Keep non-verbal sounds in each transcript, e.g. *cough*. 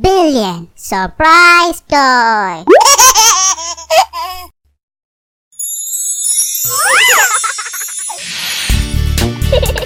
billion surprise toy. *laughs*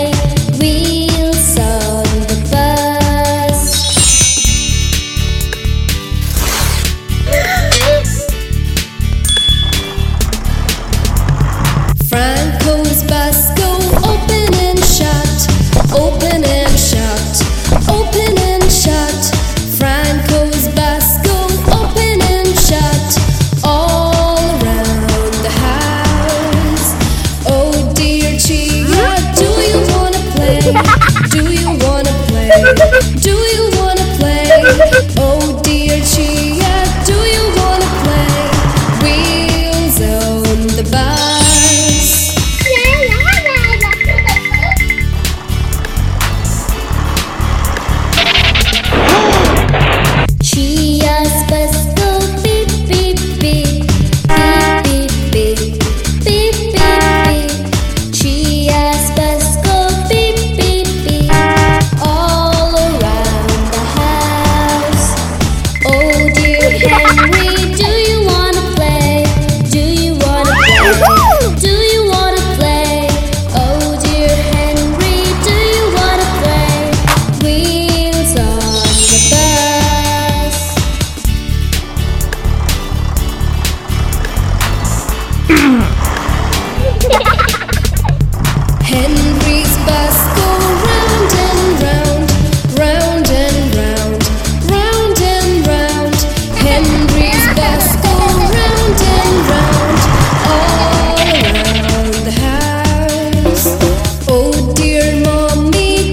Do you wanna play? again.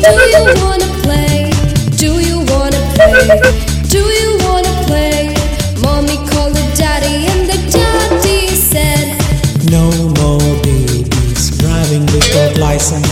Do you wanna play? Do you wanna play? Do you wanna play? Mommy called the daddy and the daddy said No more babies driving without license